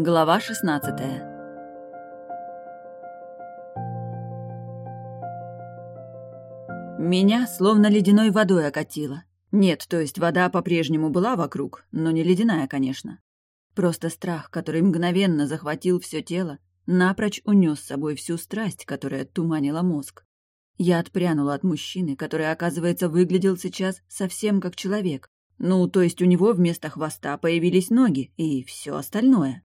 Глава 16 Меня словно ледяной водой окатило. Нет, то есть вода по-прежнему была вокруг, но не ледяная, конечно. Просто страх, который мгновенно захватил все тело, напрочь унес с собой всю страсть, которая туманила мозг. Я отпрянула от мужчины, который, оказывается, выглядел сейчас совсем как человек. Ну, то есть у него вместо хвоста появились ноги и все остальное.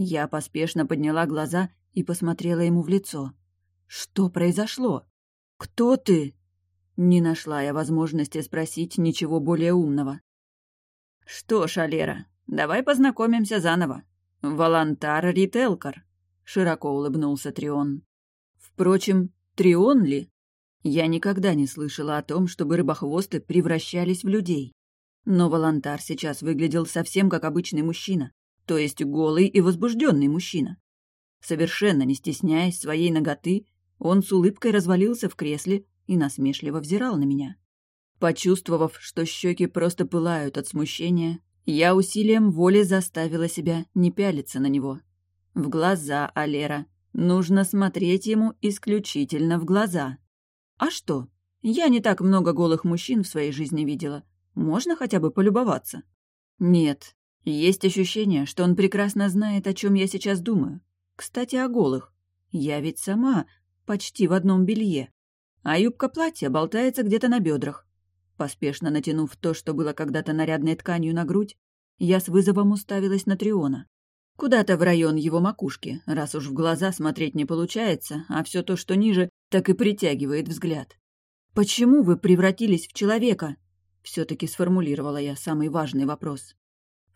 Я поспешно подняла глаза и посмотрела ему в лицо. Что произошло? Кто ты? Не нашла я возможности спросить ничего более умного. Что ж, Алера, давай познакомимся заново. Волонтар Рителкар, широко улыбнулся Трион. Впрочем, Трион ли? Я никогда не слышала о том, чтобы рыбохвосты превращались в людей. Но Волонтар сейчас выглядел совсем как обычный мужчина, то есть голый и возбужденный мужчина. Совершенно не стесняясь своей ноготы, он с улыбкой развалился в кресле и насмешливо взирал на меня. Почувствовав, что щеки просто пылают от смущения, я усилием воли заставила себя не пялиться на него. В глаза Алера. Нужно смотреть ему исключительно в глаза. А что? Я не так много голых мужчин в своей жизни видела. Можно хотя бы полюбоваться? Нет. Есть ощущение, что он прекрасно знает, о чем я сейчас думаю. Кстати, о голых. Я ведь сама почти в одном белье. А юбка платья болтается где-то на бедрах. Поспешно натянув то, что было когда-то нарядной тканью на грудь, я с вызовом уставилась на Триона. Куда-то в район его макушки, раз уж в глаза смотреть не получается, а все то, что ниже, так и притягивает взгляд. «Почему вы превратились в человека?» Все-таки сформулировала я самый важный вопрос.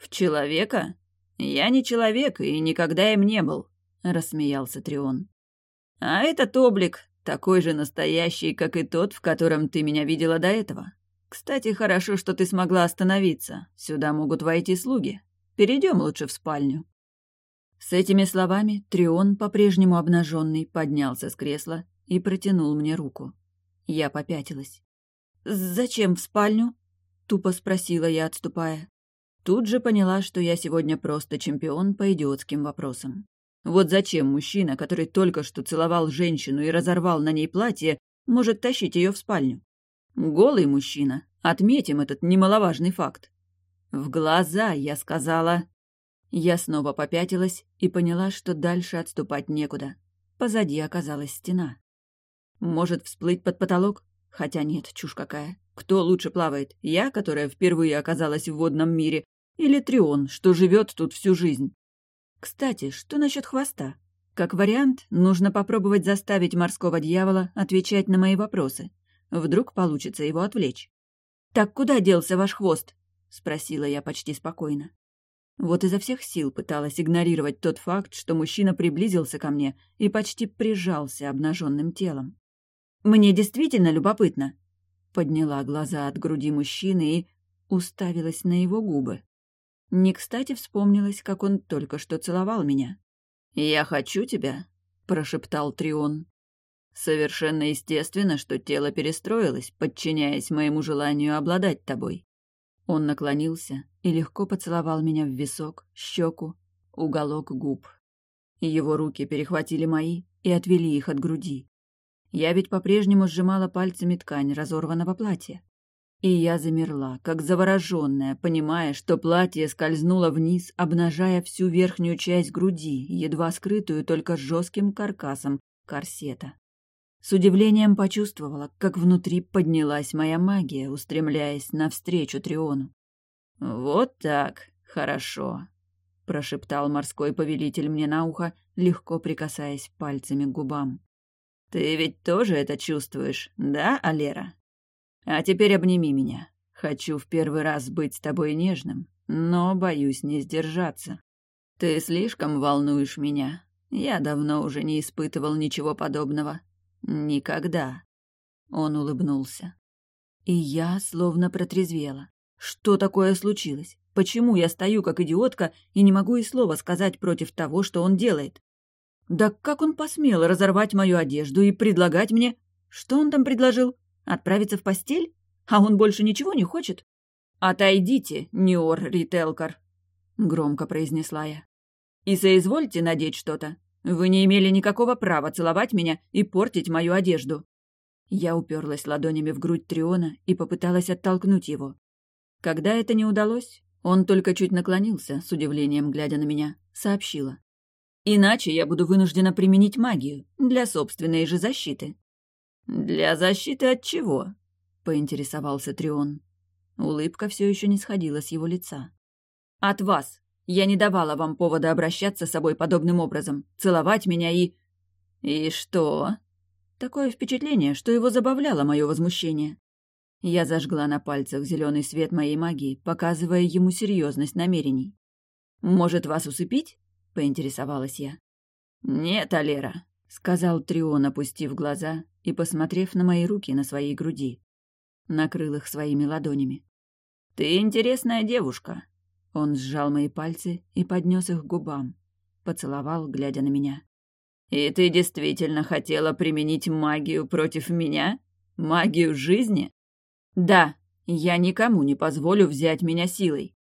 «В человека? Я не человек и никогда им не был», — рассмеялся Трион. «А этот облик такой же настоящий, как и тот, в котором ты меня видела до этого. Кстати, хорошо, что ты смогла остановиться. Сюда могут войти слуги. Перейдем лучше в спальню». С этими словами Трион, по-прежнему обнаженный, поднялся с кресла и протянул мне руку. Я попятилась. «Зачем в спальню?» — тупо спросила я, отступая. Тут же поняла, что я сегодня просто чемпион по идиотским вопросам. Вот зачем мужчина, который только что целовал женщину и разорвал на ней платье, может тащить ее в спальню? Голый мужчина. Отметим этот немаловажный факт. В глаза, я сказала. Я снова попятилась и поняла, что дальше отступать некуда. Позади оказалась стена. Может, всплыть под потолок? Хотя нет, чушь какая. Кто лучше плавает? Я, которая впервые оказалась в водном мире, или Трион, что живет тут всю жизнь? Кстати, что насчет хвоста? Как вариант, нужно попробовать заставить морского дьявола отвечать на мои вопросы. Вдруг получится его отвлечь. «Так куда делся ваш хвост?» — спросила я почти спокойно. Вот изо всех сил пыталась игнорировать тот факт, что мужчина приблизился ко мне и почти прижался обнаженным телом. «Мне действительно любопытно», — подняла глаза от груди мужчины и уставилась на его губы. Не кстати вспомнилось, как он только что целовал меня. «Я хочу тебя», — прошептал Трион. «Совершенно естественно, что тело перестроилось, подчиняясь моему желанию обладать тобой. Он наклонился и легко поцеловал меня в висок, щеку, уголок губ. Его руки перехватили мои и отвели их от груди. Я ведь по-прежнему сжимала пальцами ткань разорванного платья. И я замерла, как завороженная, понимая, что платье скользнуло вниз, обнажая всю верхнюю часть груди, едва скрытую только жестким каркасом корсета. С удивлением почувствовала, как внутри поднялась моя магия, устремляясь навстречу Триону. «Вот так, хорошо», — прошептал морской повелитель мне на ухо, легко прикасаясь пальцами к губам. «Ты ведь тоже это чувствуешь, да, Алера? А теперь обними меня. Хочу в первый раз быть с тобой нежным, но боюсь не сдержаться. Ты слишком волнуешь меня. Я давно уже не испытывал ничего подобного. Никогда. Он улыбнулся. И я словно протрезвела. Что такое случилось? Почему я стою как идиотка и не могу и слова сказать против того, что он делает? Да как он посмел разорвать мою одежду и предлагать мне... Что он там предложил? Отправиться в постель? А он больше ничего не хочет? «Отойдите, Ниор Рителкар», — громко произнесла я. И соизвольте надеть что-то. Вы не имели никакого права целовать меня и портить мою одежду». Я уперлась ладонями в грудь Триона и попыталась оттолкнуть его. Когда это не удалось, он только чуть наклонился, с удивлением глядя на меня, сообщила. «Иначе я буду вынуждена применить магию для собственной же защиты». «Для защиты от чего?» — поинтересовался Трион. Улыбка все еще не сходила с его лица. «От вас. Я не давала вам повода обращаться с собой подобным образом, целовать меня и...» «И что?» Такое впечатление, что его забавляло мое возмущение. Я зажгла на пальцах зеленый свет моей магии, показывая ему серьезность намерений. «Может, вас усыпить?» — поинтересовалась я. «Нет, Алера», — сказал Трион, опустив глаза и посмотрев на мои руки на своей груди. Накрыл их своими ладонями. «Ты интересная девушка». Он сжал мои пальцы и поднес их к губам. Поцеловал, глядя на меня. «И ты действительно хотела применить магию против меня? Магию жизни?» «Да, я никому не позволю взять меня силой».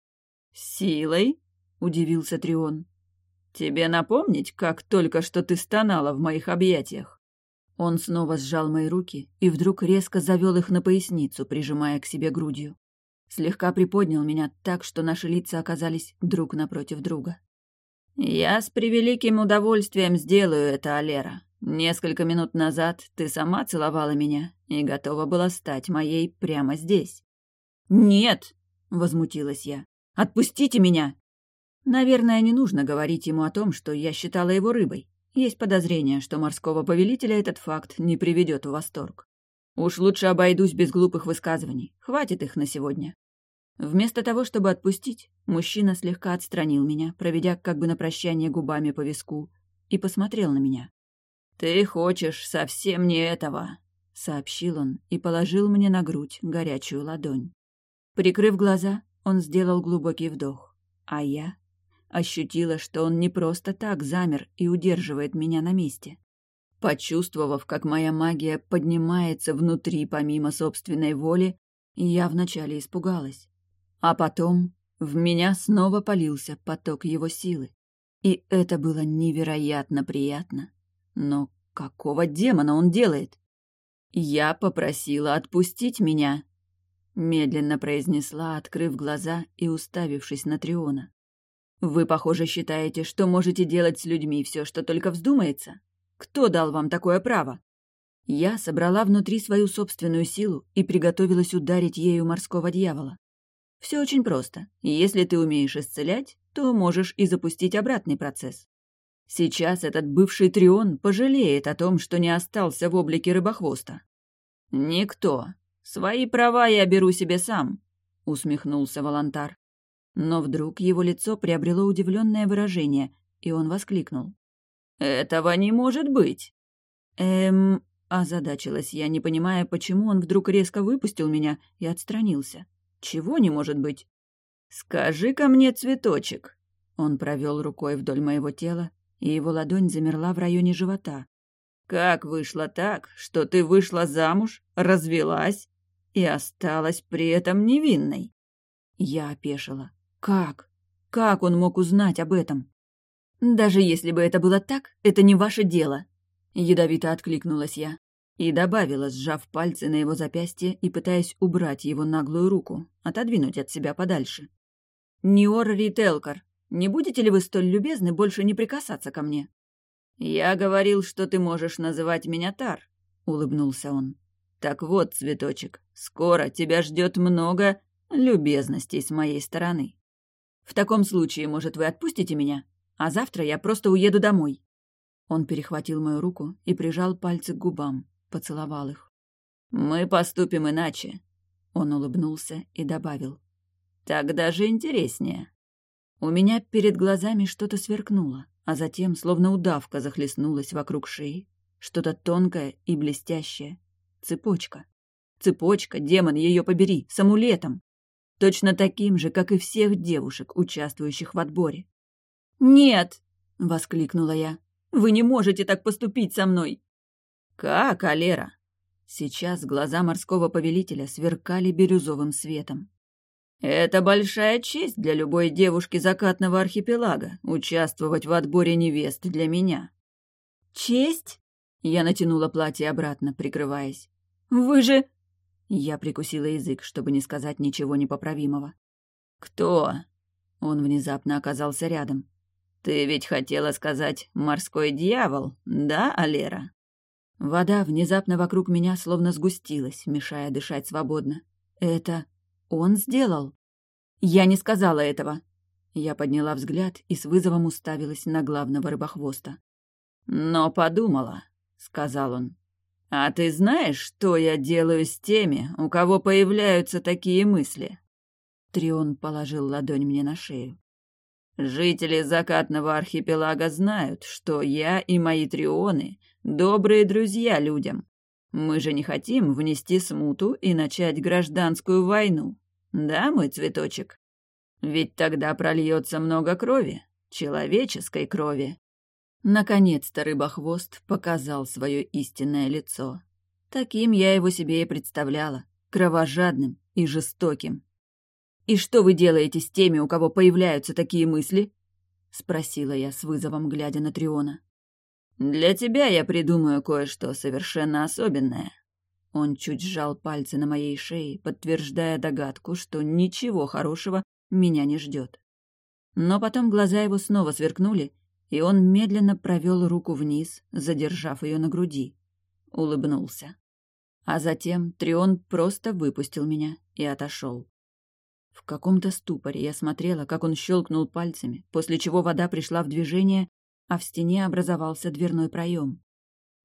«Силой?» — удивился Трион. «Тебе напомнить, как только что ты стонала в моих объятиях?» Он снова сжал мои руки и вдруг резко завел их на поясницу, прижимая к себе грудью. Слегка приподнял меня так, что наши лица оказались друг напротив друга. «Я с превеликим удовольствием сделаю это, Алера. Несколько минут назад ты сама целовала меня и готова была стать моей прямо здесь. «Нет!» — возмутилась я. «Отпустите меня!» Наверное, не нужно говорить ему о том, что я считала его рыбой. Есть подозрение, что морского повелителя этот факт не приведет в восторг. Уж лучше обойдусь без глупых высказываний. Хватит их на сегодня. Вместо того, чтобы отпустить, мужчина слегка отстранил меня, проведя как бы на прощание губами по виску, и посмотрел на меня. «Ты хочешь совсем не этого», — сообщил он и положил мне на грудь горячую ладонь. Прикрыв глаза, он сделал глубокий вдох, а я ощутила, что он не просто так замер и удерживает меня на месте. Почувствовав, как моя магия поднимается внутри помимо собственной воли, я вначале испугалась. А потом в меня снова полился поток его силы. И это было невероятно приятно. Но какого демона он делает? Я попросила отпустить меня, медленно произнесла, открыв глаза и уставившись на Триона. Вы, похоже, считаете, что можете делать с людьми все, что только вздумается? Кто дал вам такое право? Я собрала внутри свою собственную силу и приготовилась ударить ею морского дьявола. Все очень просто. Если ты умеешь исцелять, то можешь и запустить обратный процесс. Сейчас этот бывший Трион пожалеет о том, что не остался в облике рыбохвоста. «Никто. Свои права я беру себе сам», — усмехнулся Волонтар. Но вдруг его лицо приобрело удивленное выражение, и он воскликнул. «Этого не может быть!» «Эм...» — озадачилась я, не понимая, почему он вдруг резко выпустил меня и отстранился. «Чего не может быть?» «Скажи-ка мне, цветочек!» Он провел рукой вдоль моего тела, и его ладонь замерла в районе живота. «Как вышло так, что ты вышла замуж, развелась и осталась при этом невинной?» Я опешила. «Как? Как он мог узнать об этом?» «Даже если бы это было так, это не ваше дело», — ядовито откликнулась я. И добавила, сжав пальцы на его запястье и пытаясь убрать его наглую руку, отодвинуть от себя подальше. «Ниор Рителкар, не будете ли вы столь любезны больше не прикасаться ко мне?» «Я говорил, что ты можешь называть меня Тар», — улыбнулся он. «Так вот, цветочек, скоро тебя ждет много любезностей с моей стороны. В таком случае, может, вы отпустите меня, а завтра я просто уеду домой». Он перехватил мою руку и прижал пальцы к губам, поцеловал их. «Мы поступим иначе», — он улыбнулся и добавил. «Так даже интереснее». У меня перед глазами что-то сверкнуло, а затем, словно удавка, захлестнулась вокруг шеи. Что-то тонкое и блестящее. Цепочка. Цепочка, демон, ее побери, с амулетом. Точно таким же, как и всех девушек, участвующих в отборе. «Нет!» — воскликнула я. «Вы не можете так поступить со мной!» «Как, Алера?» Сейчас глаза морского повелителя сверкали бирюзовым светом. Это большая честь для любой девушки закатного архипелага участвовать в отборе невест для меня. Честь? Я натянула платье обратно, прикрываясь. Вы же... Я прикусила язык, чтобы не сказать ничего непоправимого. «Кто?» Он внезапно оказался рядом. «Ты ведь хотела сказать «морской дьявол», да, Алера?» Вода внезапно вокруг меня словно сгустилась, мешая дышать свободно. «Это он сделал?» «Я не сказала этого!» Я подняла взгляд и с вызовом уставилась на главного рыбохвоста. «Но подумала», — сказал он. «А ты знаешь, что я делаю с теми, у кого появляются такие мысли?» Трион положил ладонь мне на шею. «Жители закатного архипелага знают, что я и мои трионы — добрые друзья людям. Мы же не хотим внести смуту и начать гражданскую войну. Да, мой цветочек? Ведь тогда прольется много крови, человеческой крови». Наконец-то рыбохвост показал свое истинное лицо. Таким я его себе и представляла, кровожадным и жестоким. «И что вы делаете с теми, у кого появляются такие мысли?» — спросила я с вызовом, глядя на Триона. «Для тебя я придумаю кое-что совершенно особенное». Он чуть сжал пальцы на моей шее, подтверждая догадку, что ничего хорошего меня не ждет. Но потом глаза его снова сверкнули, и он медленно провел руку вниз, задержав ее на груди. Улыбнулся. А затем Трион просто выпустил меня и отошел. В каком-то ступоре я смотрела, как он щелкнул пальцами, после чего вода пришла в движение, а в стене образовался дверной проем.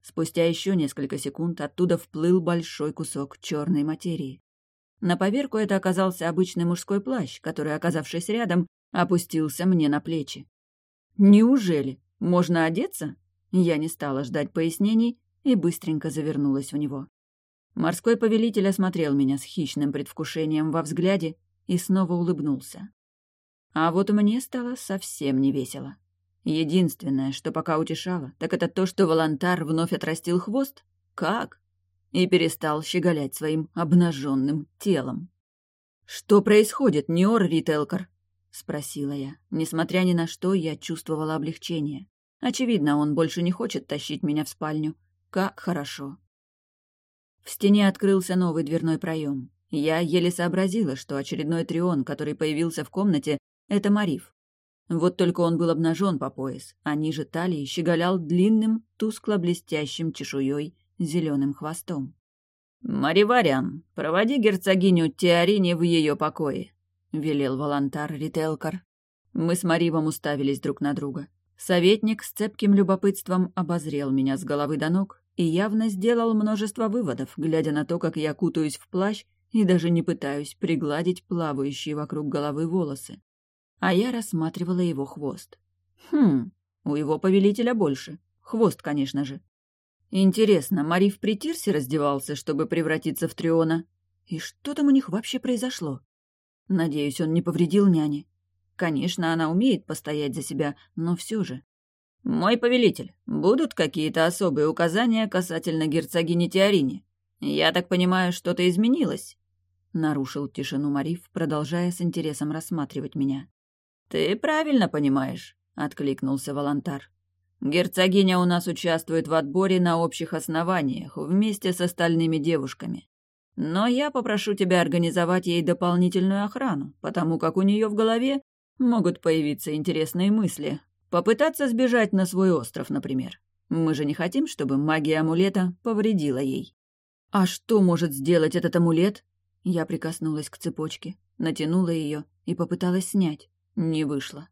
Спустя еще несколько секунд оттуда вплыл большой кусок черной материи. На поверку это оказался обычный мужской плащ, который, оказавшись рядом, опустился мне на плечи. «Неужели? Можно одеться?» Я не стала ждать пояснений и быстренько завернулась в него. Морской повелитель осмотрел меня с хищным предвкушением во взгляде и снова улыбнулся. А вот мне стало совсем не весело. Единственное, что пока утешало, так это то, что волонтар вновь отрастил хвост. Как? И перестал щеголять своим обнаженным телом. «Что происходит, Ниор Рителкар?» — спросила я. Несмотря ни на что, я чувствовала облегчение. Очевидно, он больше не хочет тащить меня в спальню. Как хорошо. В стене открылся новый дверной проем. Я еле сообразила, что очередной трион, который появился в комнате, — это Мариф. Вот только он был обнажен по пояс, а ниже талии щеголял длинным, тускло-блестящим чешуей зеленым хвостом. «Мариварян, проводи герцогиню Теорини в ее покое», — велел волонтар Рителкар. Мы с Маривом уставились друг на друга. Советник с цепким любопытством обозрел меня с головы до ног и явно сделал множество выводов, глядя на то, как я кутаюсь в плащ и даже не пытаюсь пригладить плавающие вокруг головы волосы. А я рассматривала его хвост. Хм, у его повелителя больше. Хвост, конечно же. Интересно, Мариф при Тирсе раздевался, чтобы превратиться в Триона? И что там у них вообще произошло? Надеюсь, он не повредил няне. Конечно, она умеет постоять за себя, но все же. «Мой повелитель, будут какие-то особые указания касательно герцогини Теорини? Я так понимаю, что-то изменилось?» Нарушил тишину Мариф, продолжая с интересом рассматривать меня. «Ты правильно понимаешь», — откликнулся Волонтар. «Герцогиня у нас участвует в отборе на общих основаниях, вместе с остальными девушками. Но я попрошу тебя организовать ей дополнительную охрану, потому как у нее в голове могут появиться интересные мысли. Попытаться сбежать на свой остров, например. Мы же не хотим, чтобы магия амулета повредила ей». «А что может сделать этот амулет?» Я прикоснулась к цепочке, натянула ее и попыталась снять. Не вышло.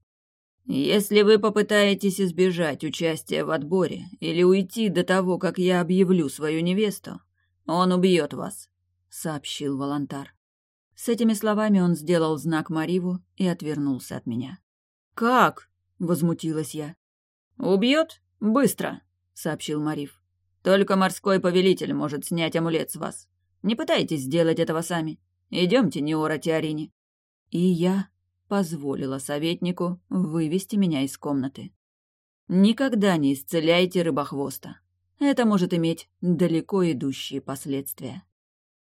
«Если вы попытаетесь избежать участия в отборе или уйти до того, как я объявлю свою невесту, он убьет вас», — сообщил Волонтар. С этими словами он сделал знак Мариву и отвернулся от меня. «Как?» — возмутилась я. «Убьет? Быстро», — сообщил Марив. «Только морской повелитель может снять амулет с вас. Не пытайтесь сделать этого сами. Идемте, Неора Теорини». И я позволила советнику вывести меня из комнаты. Никогда не исцеляйте рыбохвоста. Это может иметь далеко идущие последствия.